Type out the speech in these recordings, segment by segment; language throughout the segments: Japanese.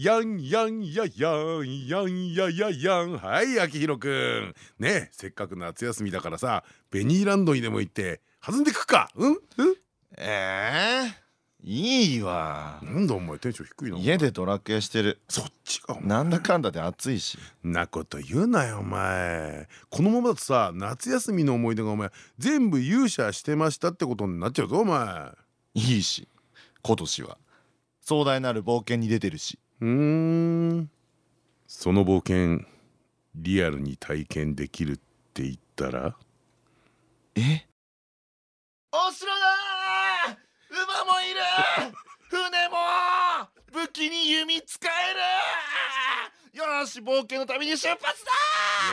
やんやんややんやんやややん。はい秋広くんねせっかく夏休みだからさベニーランドにでも行って弾んでくか。うん？うん？ええいいわ。なんだお前テンション低いな。家でドラクエしてる。そっちか。なんだかんだで暑いし。なこと言うなよお前。このままだとさ夏休みの思い出がお前全部勇者してましたってことになっちゃうぞお前。いいし。今年は。壮大なる冒険に出てるしうーん。その冒険リアルに体験できるって言ったら？え？お城だ馬もいる。船も武器に弓使える。よーし冒険の旅に出発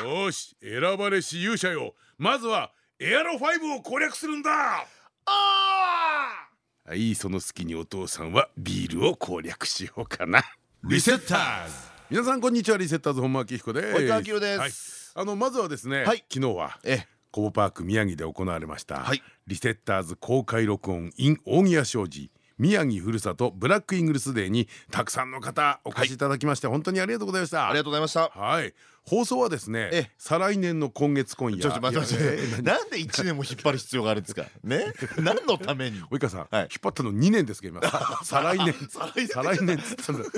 だよし選ばれし勇者よ。まずはエアロ5を攻略するんだ。おはいその隙にお父さんはビールを攻略しようかなリセッターズ。皆さんこんにちは。リセッターズ本間明彦です。及川明です。はい、あのまずはですね、はい。昨日はえコボパーク宮城で行われました、はい。リセッターズ公開録音 in 大宮商事宮城ふるさとブラックイングルスデーにたくさんの方お越しいただきまして、本当にありがとうございました。ありがとうございました。はい放送はですねえ再来年の今月今夜。なんで一年も引っ張る必要があるんですか？ね？何のために？及川さん、はい。引っ張ったの2年ですけど今。再来年。再来年。っつったんだ。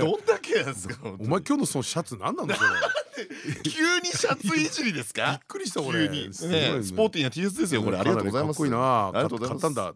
どんだけなんですかお前今日のそのシャツ何なんだそれ。急にシャツいじりですびっかくりした俺ね。ねスポーティーな T シャツですよこれ。ありがとうございます。かっこいいな。買ったんだ。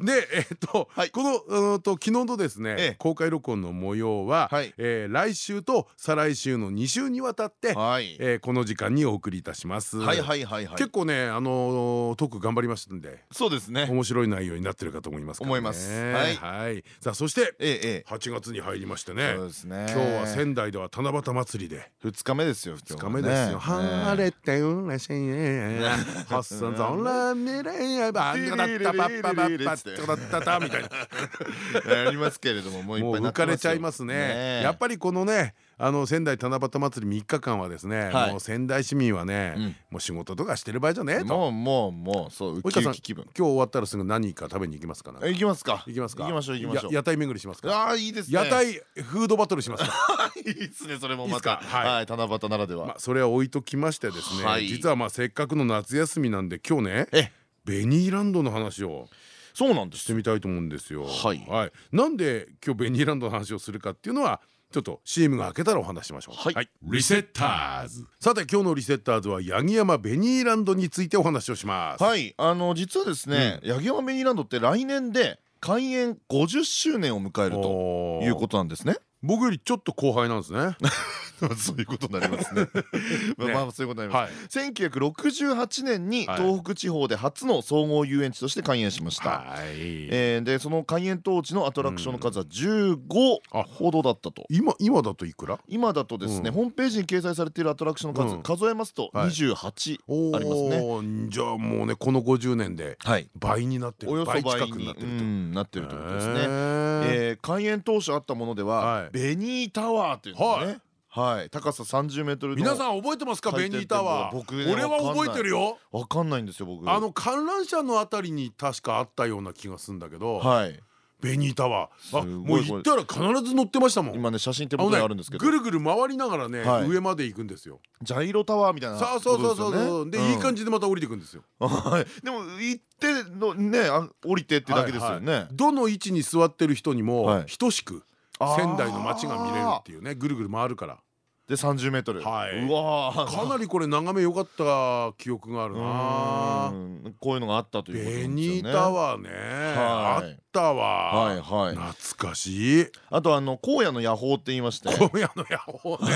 でえっとはい。このと昨日のですえねえ公開録音の模様は来週と再来週の2週にわたってはい。えーこの時間にお送りいたします。はいはいはいはい。結構ねあのートーク頑張りましたんでそうですね。面白い内容になってるかと思いますね。思います。はい。はい。さあそしてええええ。8月に入りましてね。そうですね。今日は仙台では七夕祭りで。二日目ですよ2日目ですよ。晴れてうれしいね。発散ゾンラミレイバンダッタパッパパッパッタッタタみたいな。ありますけれどももういっもうぱい浮かれちゃいますね。やっぱりこのね。あの仙台七夕祭り3日間はですね、はい。もう仙台市民はうん。ね、もう仕事とかしてる場合じゃねえと。もうもうもうそうウキウキ気分。今日終わったらすぐ何か食べに行きますかな。行きますか？行きますか。行きましょう行きましょう。や屋台巡りしますか。ああいいですね。屋台フードバトルしますか。いいですねそれもますたか？はい。はい七夕ならでまあはそれは置いときましてですね、はい。実はまあせっかくの夏休みなんで今日ねえ？ベニーランドの話をそうなんです。してみたいと思うんですよ。はい。なんで今日ベニーランドの話をするかっていうのはちょっと CM が明けたらお話しましょう。はいリセッターズ。さて今日のリセッターズは八木山ベニーランドについてお話をします。はいあの実はですね八木山ベニーランドって来年で開園50周年を迎えるとということなんですね僕よりちょっと後輩なんですね。そういうことになりますね。まあまあそういうことになりはい。ます1968年にはい東北地方で初の総合遊園地として開園しました。はい。えーでその開園当時のアトラクションの数は15あほどだったと。今今だといくら？今だとですね、うん。ホームページに掲載されているアトラクションの数、うん。数えますとはい。28、おありますね。ーじゃあもうねこの50年ではい。倍になってる。およそ倍近くなってると。うんなってるということですね。開園当初あったものでは、はい。ベニータワーというのね、はい、高さ30メートルの皆さん覚えてますか？ベニータワー。僕ね俺は覚えてるよ。わかんないんですよ僕。あの観覧車のあたりに確かあったような気がするんだけど、はい。ベニータワーあもう行ったら必ず乗ってましたもん。今ね写真手あのね元にあるんですけど、ぐるぐる回りながらね、はい。上まで行くんですよ。ジャイロタワーみたいなそうそうそうそうそう。で、いい感じ。じでまた降りていくんですよ。はい。でも行ってのねあ降りてってだけですよね。はいはい。どの位置に座ってる人にもはい。等しく仙台の街が見れるっていうねぐるぐる回るから。で30メートル。はい。うわー。かなりこれ眺め良かった記憶があるうなこういうのがあったということですよね。ニータワーね。あはい。ったわ。はいはい。懐かしい。あとあの荒野の野砲って言いまして。荒野の野砲ね。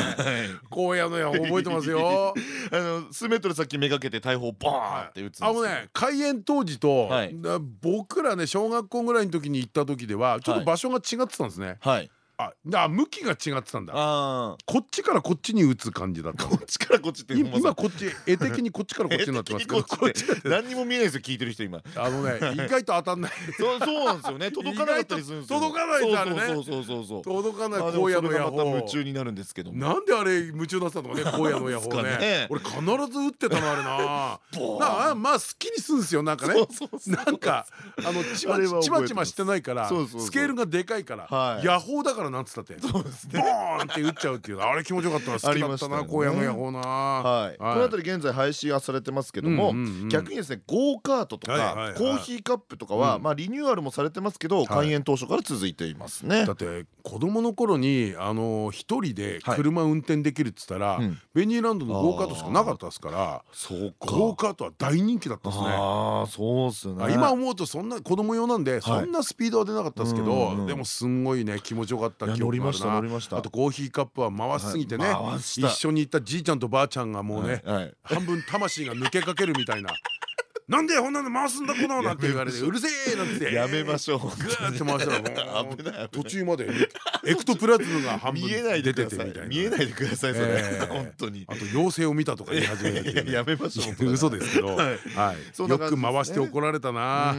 荒野の野砲覚えてますよ。あの数メートル先めがけて大砲ボーンって撃つあのね開園当時と、僕らね小学校ぐらいの時に行った時ではちょっと場所が違ってたんですね、はいあだ向きが違ってたんだ。あこっちからこっちに打つ感じだったこっちからこっちって今こっち絵的にこっちからこっちになってますけど。何にも見えないですよ聞いてる人今。あのね意外と当たんない。そうそうなんですよね。届かなかったりするんですよ。届かないですあれね。そうそうそうそう届かないまあでも荒野の野砲夢中になるんですけども。なんであれ夢中だったのかね荒野の野砲ですかね。ね俺必ず打ってたのあれな。あまあすっきりするんですよなんかね。なんかあのちまちましてないからスケールがでかいからはい。野砲だからなんつったって。そうですボねーンって打っちゃうっていう。あれ気持ちよかったな。好きだったな荒野の野砲な。はい、この辺り現在廃止はされてますけども、逆にですねゴーカートとかコーヒーカップとかは、うん。まあリニューアルもされてますけど、開園当初から続いていますね。だって子供の頃にあの一人で車運転できるっつったら、うん。ベニーランドのゴーカートしかなかったですからそうゴーカートは大人気だったですね。ああそうっすね。あ今思うとそんな子供用なんでそんなスピードは出なかったですけどでもすんごいね気持ちよかったいや記憶があるな。あとコーヒーカップは回しすぎてね一緒に行ったじいちゃんとばあちゃんがもうね半分魂が抜けかけるみたいな「なんでこんなの回すんだこの」なんて言われて「うるせえ!」なんて。やめましょう。グーって回したら 途中までエクトプラズムが半分出ててみたいな。見えないでくださいそれ、ええ。本当に。あと妖精を見たとか言い始めてや やめましょう 嘘ですけど。よく回して怒られたな。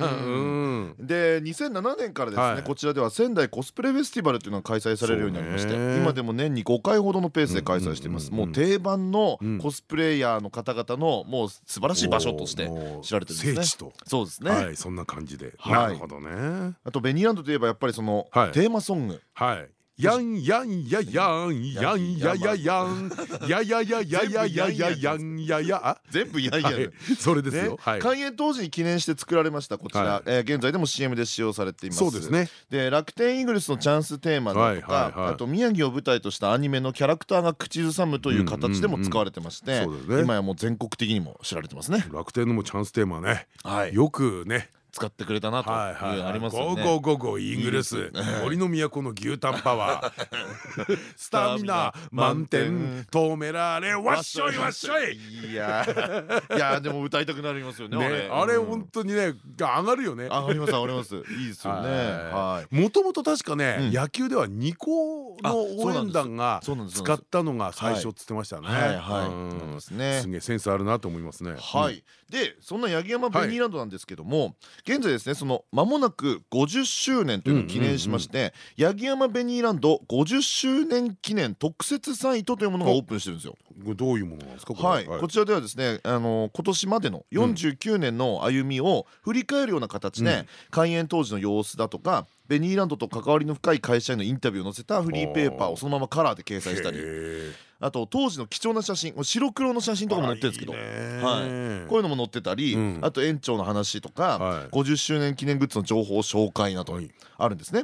で2007年からですね、はい。こちらでは仙台コスプレフェスティバルというのが開催されるようになりまして今でも年に5回ほどのペースで開催しています。もう定番のうんコスプレイヤーの方々のもう素晴らしい場所として知られてるんですね聖地と。そうですね、はいそんな感じで。はい。なるほどね。あとベニーランドといえばやっぱりそのはい。テーマソング。はいやんやんややんやんやややんややややややややんややあ全部やんやはい。それですね。よはい。開園当時に記念して作られましたこちはい。らえー現在でも CM で使用されています。そうですね。で楽天イーグルスのチャンステーマだとかはいあと宮城を舞台としたアニメのキャラクターが口ずさむという形でも使われてまして今やもう全国的にも知られてますね。楽天のもチャンステーマねはい。よくね使ってくれたなというありますよね。ゴーゴーゴーゴーイーグルス。森の都の牛タンパワー。スタミナ満点。止められわっしょいわっしょい。い。やー。いやーでも歌いたくなりますよねねあれ。うん。本当にねが上がるよね。上がります上がります。いいですよね。はい。もともと確かうん。ね野球では二高の応援団が使ったのが最初っつってましたね。はい。はい。すげえセンスあるなと思いますね。はい、でそんな八木山ベニーランドなんですけども、現在ですねその間もなく50周年というのを記念しまして八木山ベニーランド50周年記念特設サイトというものがオープンしてるんですよ。どういうものなんですか？はい、こちらではですねあの今年までの49年の歩みを振り返るような形で、うん。開園当時の様子だとかベニーランドと関わりの深い会社員のインタビューを載せたフリーペーパーをそのままカラーで掲載したり。へあと当時の貴重な写真白黒の写真とかも載ってるんですけど。はい。こういうのも載ってたり、うん。あと園長の話とか、はい。50周年記念グッズの情報紹介などはい。あるんですね。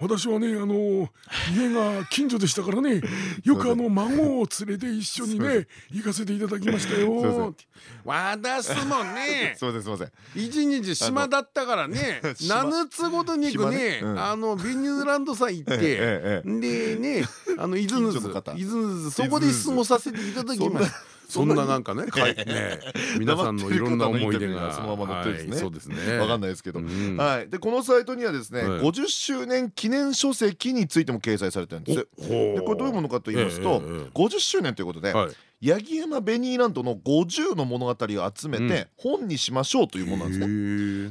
私はねあの家が近所でしたからね よくあの孫を連れて一緒にね行かせていただきましたよ。ん。私もね すみませんすみません。一日島だったからね島七つごとに行くね島ねうん。あのビニューランドさん行ってでねあの伊豆の近所の方伊豆のそこで過ごさせていただきましたそんななんかねね皆さんのいろんな思い出が。そのまま載ってるんですね。はいそうですね。わかんないですけど、うん。はい。でこのサイトにはですね、はい。50周年記念書籍についても掲載されてるんです。ほでこれどういうものかと言いますと、ええええ50周年ということで、はい。八木山ベニーランドの50の物語を集めて本にしましょうというものなんですね。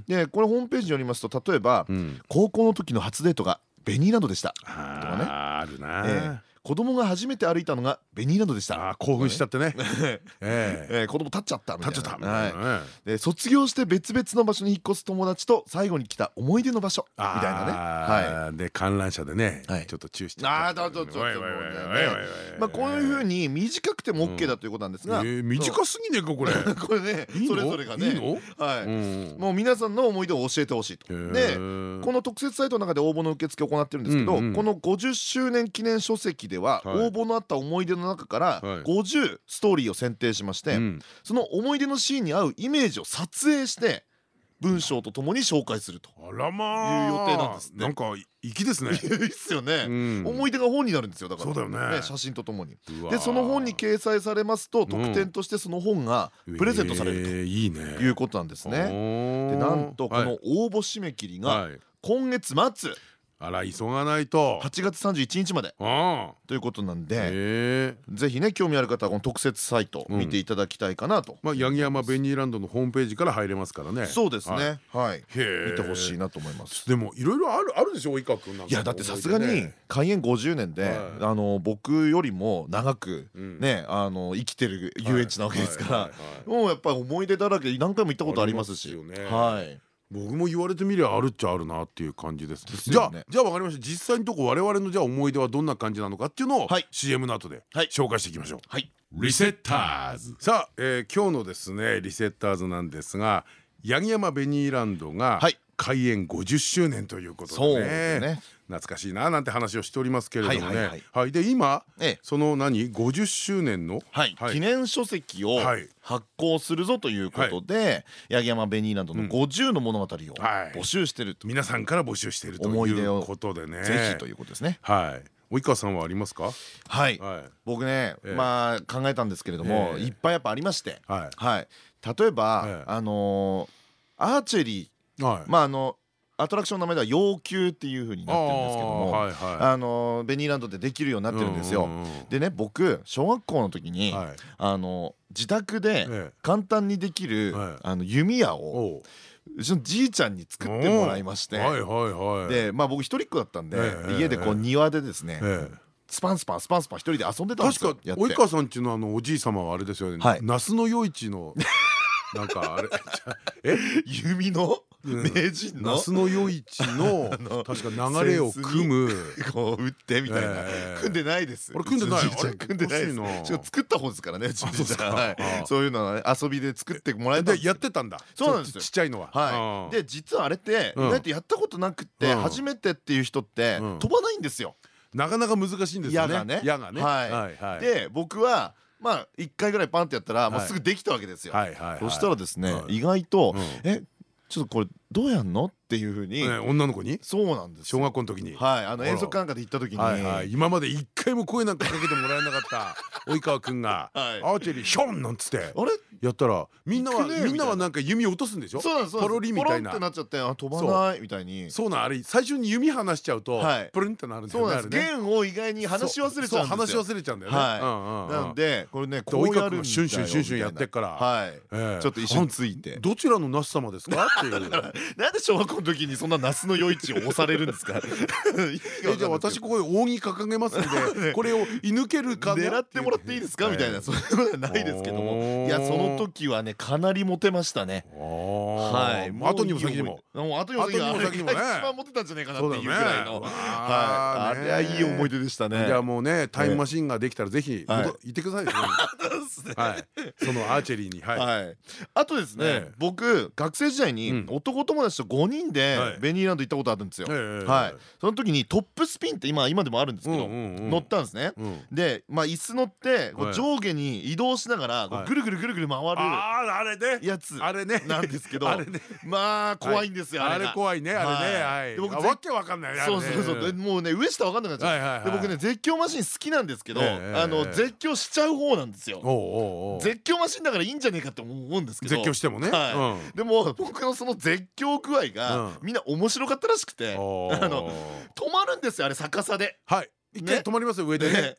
ねでこれホームページによりますと例えば、うん。高校の時の初デートがベニーランドでした。あーあるなええ子供が初めて歩いたのがベニーランドでした。あー興奮しちゃってね 子供立っちゃったみたいな。立っちゃったはい卒業して別々の場所に引っ越す友達と最後に来た思い出の場所みたいなね。で観覧車でねはいちょっとチューしい。てああ、どうぞどうぞ。わいわいわいわいわいわいわいまあこういうふうに短くても OK だということなんですが、えー短すぎねえかこれこれねそれぞれがね、はい。うんもう皆さんの思い出を教えてほしいと。でこの特設サイトの中で応募の受付を行ってるんですけど、この50周年記念書籍では、はい。応募のあった思い出の中からはい。50ストーリーを選定しまして、うん。その思い出のシーンに合うイメージを撮影して文章とともに紹介すると。あらまあ。いう予定なんですなんか粋ですね。いいっすよね。うん。思い出が本になるんですよだから。そうだよね。写真とともに。でその本に掲載されますと特典としてその本がプレゼントされるえーいいね。ということなんですね。でなんとこの応募締め切りがはい。今月末あら急がないと。8月31日まで。あということなんでえ。ぜひね興味ある方はこの特設サイト見ていただきたいかなと。まあ八木山ベニーランドのホームページから入れますからね。そうですね。はい。見てほしいなと思います。でもいろいろあるあるでしょ及川君なんか。いやだってさすがに開園50年で、はい。あの僕よりも長くうん。ね、あの生きてる遊園地なわけですからもうやっぱり思い出だらけ何回も行ったことありますし。はい僕も言われてみりゃあるっちゃあるなっていう感じです。ですじゃあじゃあ分かりました。実際のとこ我々のじゃあ思い出はどんな感じなのかっていうのをはい。CM の後ではい紹介していきましょう。はい。リセッターズ。さあ、えー今日のですねリセッターズなんですが八木山ベニーランドがはい。開園50周年ということそうでですねね懐かしいななんて話をしておりますけれどもね。はいで今ええ。その何？50周年の？はい、記念書籍をはい。発行するぞということで、八木山ベニーランドの50の物語をはい。募集してると、皆さんから募集しているということでね。ぜひということですね。はい。及川さんはありますか？はい、はい。僕ね、ええ。まあ考えたんですけれども、ええ。いっぱいやっぱありまして、はい。はい、例えば、ええあのーアーチェリー。はい。まああのアトラクションの名前では要求っていう風になってるんですけどもはいはい。のーベニーランドでできるようになってるんですよ。でね僕小学校の時に、はい。あの自宅でええ。簡単にできる、はい。あの弓矢をおう。うちのじいちゃんに作ってもらいまして、はいはいはい。でまあ僕一人っ子だったんで、ええ家でこう庭でですね、ええ。スパンスパンスパンスパン一人で遊んでたんですよ確か及川さんちのあのおじい様はあれですよね。はい。那須の夜市のなんかあれ。え？弓の？うん名人の？那須の夜市のの確か流れを組む。こう打ってみたいな、ええ。組んでないです。あれ組んでない？組んでないで作った方ですからねうちのじゃん。そうい。ういうのはね遊びで作ってもらえたやってたんだ。そうなんですよ。ちょっとちゃいのは。はい、でで実はあれって意うん。外とやったことなくってうん。初めてっていう人ってうん。飛ばないんですよ。なかなか難しいんですよね。矢がね。はい。で僕はまあ1回ぐらいパンってやったらもうすぐできたわけですよ。はいはいはい。そしたらですねはい。意外とうん「えちょっとこれどうやんの?」っていうふうに。ね女の子に？そうなんです小よ学校の時に。はいあの遠足かなんかで行った時に。はいはい。今まで一回も声なんかかけてもらえなかった及川君がはい。アーチェリーヒョンなんつってあれ？やったらみんなはみんなはなんか弓落とすんでしょ？ポロリみたいな。ってなっちゃってあ飛ばないみたいに。そう。なんあれ最初に弓離しちゃうとはい。プルンってなるんだそうよね。弦を意外に話し忘れちゃうん話し忘れちゃうんだよね。なのでこれねこ及うやるシュンシュンシュンシュンやってっから。ちょっと一緒について。どちらの那須様ですか？っていう。なんで小学校の時にそんな那須の夜市を押されるんですか？えじゃあ私ここで扇掲げますんで これを射抜けるかな狙ってもらっていいですか？みたいなそういうことはないですけども。いやその時はねかなりモテましたね。ははい。後にも先にも。もう後にも先にもね。一番モテたんじゃないかなっていうぐらいの。わはい。あれはいい思い出でしたね。じゃあもうねタイムマシンができたらぜひ行ってくださいよ。はい。そのアーチェリーに。はい。はい、あとですね、ええ。僕学生時代にうん。男友達と5人ではい。ベニーランド行ったことあるんですよ。ええはい、その時にトップスピンって今今でもあるんですけど、乗ったんですね。うん。で、まあ、椅子乗ってこうはい。上下に移動しながらこはい。うぐるぐるぐるぐる回あああれね。るやつあれね。なんですけど まあ怖いんですよ、ああれ怖いね。あれね。ははい。僕あわけわかんないそうそうそう。でもうね上下わかんなくなっちゃう、僕ね絶叫マシン好きなんですけど、ええあの絶叫しちゃう方なんですよ。絶叫マシンだからいいんじゃねえかって思うんですけど。絶叫してもね。はい。でも僕のその絶叫具合がうん。みんな面白かったらしくてうんあの止まるんですよあれ逆さで。はい一回ね。止まりますよ上でね。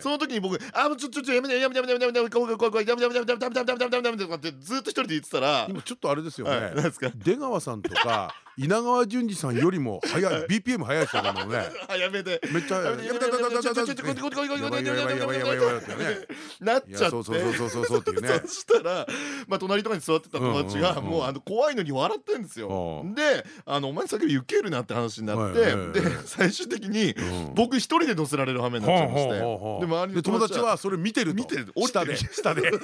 その時に僕「あもうちょちょちょやめてやめてやめてやめてやめて怖い怖い怖いやめてやめてやめてやめてやめてやめてやめてやめて」とかってずっと一人で言ってたら今ちょっとあれですよはいね出川さんとか稲川淳二さんよりも速い BPM 速い人だもんねあやめてめっちゃやめてやめてやめてやめてちょちょちょちょこいこいこいこいこいこいこいこいこいこいこいこいこいこいなっいちゃってやそうそうそうそうそうっていうねそしたらまあ隣とかに座ってた友達がもうあの怖いのに笑ってんですようんであのお前叫び受けるなって話になってで最終的にうん僕一人で乗せられる羽目になっちゃいまして。で周りので友達はそれ見てると？見てる。下る。で。下で。で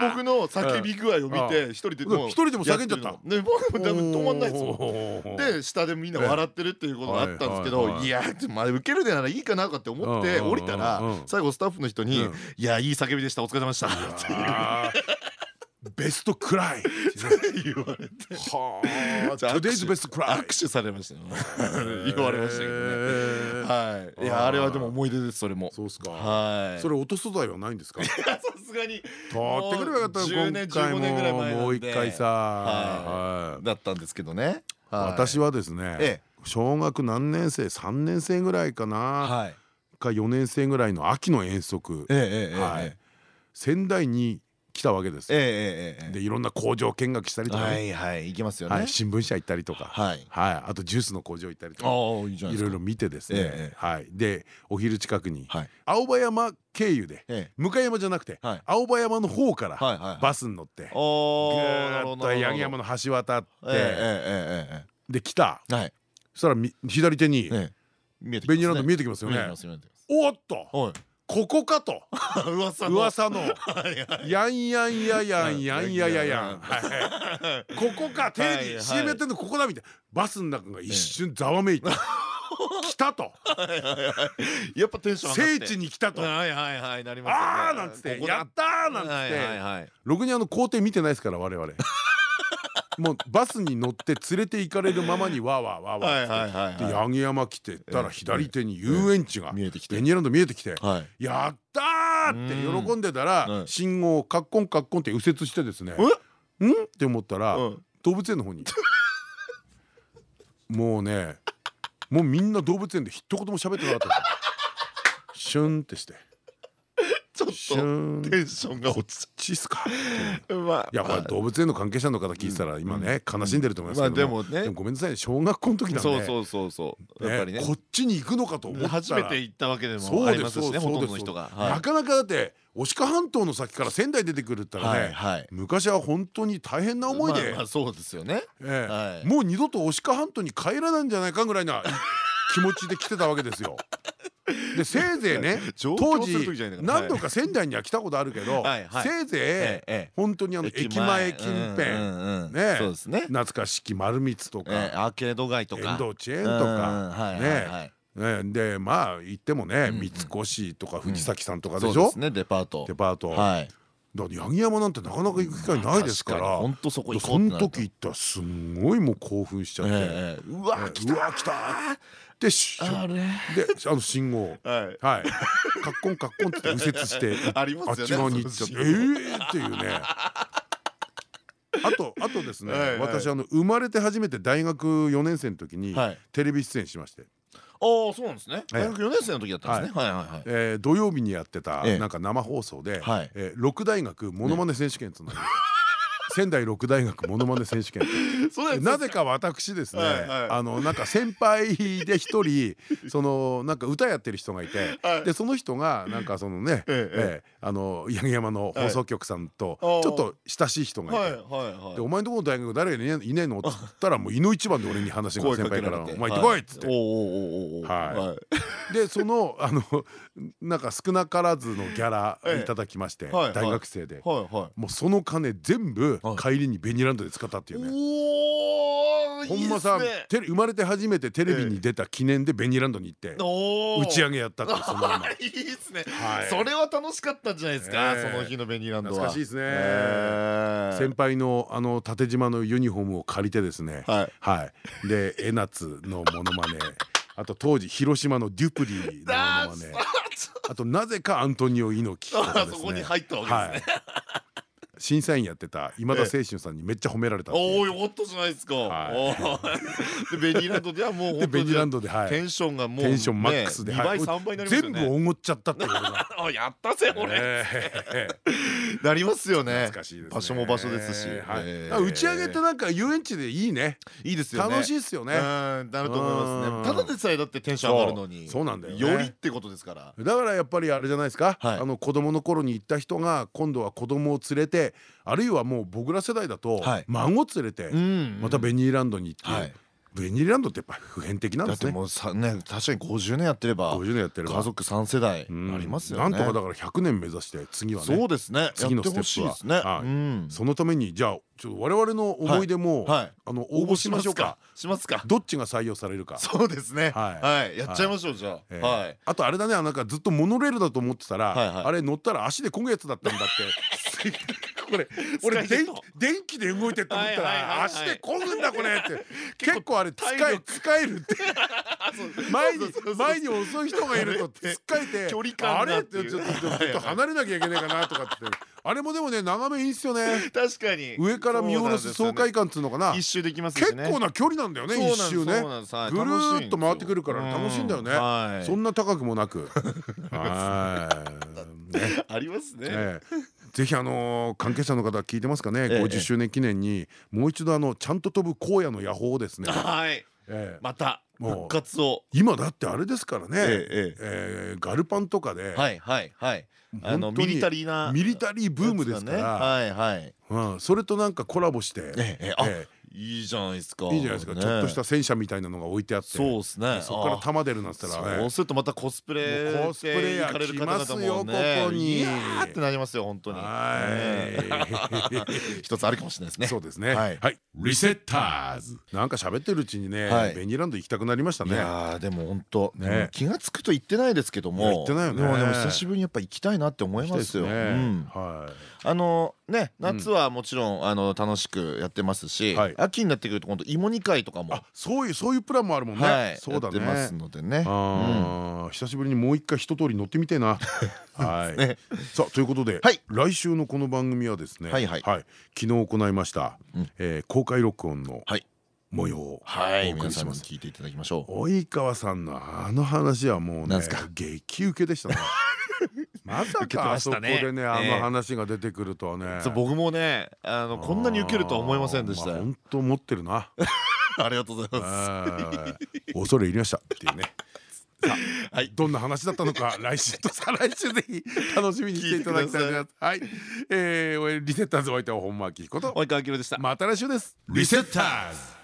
僕の叫び具合を見て一人で一人でも叫んじゃった？やてるの。ね僕も多分止まんないですもんもで下でみんな笑ってるっていうことがあったんですけどいやまあ受けるならいいかなとかって思って降りたら最後スタッフの人にうん「いやいい叫びでした。お疲れ様でした」ベストクライ。言われて。はあ。Today's best cry 握手されましたよ。言われましたけどね。ねはい。いやあれはでも思い出ですそれも。そうっすか。はい。それ落とす素材はないんですか？さすがに。取ってくればよかったもう10年今回15年ぐらい前なんで。ももう一回さ。ははい。だったんですけどね。はい。私はですねええ。小学何年生3年生ぐらいかな、はい。か4年生ぐらいの秋の遠足、ええええはい。え。仙台に来たわけですえよ。えでいろんな工場見学したりとかはね、いはい行きますよね。はい、新聞社行ったりとか、はい。はい、あとジュースの工場行ったりとか。いろいろ見てですね、ええはい、でお昼近くにはい。青葉山経由でええ。向山じゃなくて、はい。青葉山の方からバスに乗って、おぐーっと八木山の橋渡って、で来た。はい。そしたらみ左手にええ。見えてベニランド見ええてきますよねおっと！はいここかと。噂の。やんやんややんやんやややん。ここかテレビ CM やってんのここだみたいな。バスの中が一瞬ざわめいて来たと。やっぱテンション聖地に来たと。あはいはいはいなりますあーなんつってやったーなんつって。はいろくにあの工程見てないですから我々もうバスに乗って連れて行かれるままにわーわーわーわってで八木山来てったら左手に遊園地がベニランド見えてきてはい。やったーって喜んでたらうん。信号をカッコンカッコンって右折してですねえ？ん？って思ったらうん。動物園の方に。もうねもうみんな動物園で一言も喋ってなかったシュンってしてちょっとテンションが落ちチっすかまあいやこれ動物園の関係者の方聞いてたら今ね悲しんでると思いますけどでもね。ごめんなさいね小学校の時なんで。そうそうそうそう。やっぱりね。こっちに行くのかと思ったら。初めて行ったわけでもありますすしねほとんどの人がなかなかだって牡鹿半島の先から仙台出てくるったらね昔は本当に大変な思いで。そうですよね。もう二度と牡鹿半島に帰らないんじゃないかぐらいな気持ちで来てたわけですよ。でせいぜいね上当時何度か仙台には来たことあるけど せいぜいええ本当にあの駅前。近辺ね懐かしき丸光とええかアーケード街とか。遠藤チェーンとかねねでまあ行ってもねうん三越とか藤崎さんとかでしょ？デパート。デパート。はい。だって八木山なんてなかなか行く機会ないですから。本当そこ行こそうの時行ったらすんごいもう興奮しちゃって。ええうわええ来たうわ来たでしあれ？であの信号。はい。はい。カッコンカッコンって 右折してありますよねち側に行っちゃって。ええっていうね。あとあとですね私あの生まれて初めて大学4年生の時にはい。テレビ出演しまして。ああそうなんですね。ええ。大学4年生の時だったんですね。はい。はいはいえー土曜日にやってたええ。なんか生放送ではい。えー六大学モノマネ選手権っつうのが仙台六大学モノマネ選手権。なぜか私ですね、あのなんか先輩で一人 そのなんか歌やってる人がいて、はい。でその人がなんかそのね、あの八木山の放送局さんとちはいょっと親しい人がいて。お前のところの大学誰がいねいねえの?っつったら もういの一番で俺に話が声先輩から「かけられて。お前行ってこい!」っつって。でそのあのなんか少なからずのギャラいただきまして大学生で。もうその金全部はい帰りにベニランドで使ったっていうね。ほんまさ生まれて初めてテレビに出た記念でベニランドに行って打ち上げやったって そのまま。いいですね。はい。それは楽しかったんじゃないですかええ。その日のベニーランドは。懐かしいですね。ええ先輩のあの縦縞のユニフォームを借りてですねはい。はい。で江夏のモノマネ。あと当時広島のデュプリのモノマネ。あとなぜかアントニオ猪木とかあですね。そこに入ったわけですね審査員やってた今田清春さんにめっちゃ褒められたおおよかったじゃないですか。はい。ベニーランドではもうベニランドではい。テンションがもうテンションマックスで2倍はい。3倍になりま全ね。部おごっちゃったってこと やったぜ俺ええなりますよね。場所も場所ですし。打ち上げってなんか遊園地でいいね。いいですよね。楽しいっすよね。うんなると思いますうん。ねただでさえだってテンション上がるのに。そうなんだよね。よりってことですから。だからやっぱりあれじゃないですか、はい。あの子供の頃に行った人が今度は子供を連れてあるいはもう僕ら世代だとはい。孫連れてんまたベニーランドに行って、はいベニーランドってやっぱ普遍的なんですね。だってもうさね確かに50年やってれば50年やってれば。家族3世代うん。ありますよね。なんとかだから100年目指して次はねそうですね。次のステップは。ね。そのためにじゃあちょっと我々の思い出も、はい。あの応募しましょうか。しますか？どっちが採用されるか。そうですね。はい。はい。やっちゃいましょうじゃええあはい。あとあれだね。なんかずっとモノレールだと思ってたら、あれ乗ったら足で漕ぐやつだったんだって。これ俺電気電気で動いてって思ったら足で漕ぐんだこれって結構あれ使え使えるって。前に前に遅い人がいるとあれって使えて距離感あれってちょっと離れなきゃいけないかなとかって。あれもでもね眺めいいっすよね。確かに。上から見下ろす爽快感っつうのかな。一周できます結構な距離なんだよね一周ね。ぐるーっと回ってくるから楽しいんだよね。そんな高くもなく。はい。ありますねぜひあの関係者の方聞いてますかね？50周年記念にもう一度あのちゃんと飛ぶ荒野の野望をですね。はい。また復活を。今だってあれですからね。えガルパンとかで。はいはいはい。あのミリタリーなミリタリーブームですから。はいはい。それとなんかコラボしていいじゃないですか。いいじゃないですか。ちょっとした戦車みたいなのが置いてあって。そうですね。そこから弾出るなったらそうするとまたコスプレコスプレや来ますよここに。いやってなりますよ本当に。一つあるかもしれないですね。そうですね。はい。リセッターズ。なんか喋ってるうちにねベニーランド行きたくなりましたね。いやでも本当気が付くと行ってないですけども。行ってないよね。でも久しぶりにやっぱ行きたいなって思いますよ。あのね夏はもちろんあの楽しくやってますし秋になってくると今度芋煮会とかもそういうそういうプランもあるもんね。そうだね。ますのでね。久しぶりにもう一回一通り乗ってみてな。はい。さあということで来週のこの番組はですね昨日行いました公開録音の模様をはい皆さんに聞いていただきましょう。及川さんのあの話はもうね激ウケでしたね まさかあそこでねあの話が出てくるとはね。僕もねあのこんなに受けるとは思いませんでした本当思ってるな。ありがとうございます。恐れ入りましたっていうね。はい、どんな話だったのか 来週と再来週ぜひ楽しみにしていただきたいと。思います。はい、えー、リセッターズお相手は本間明彦と。及川明でした。また来週です。リセッターズ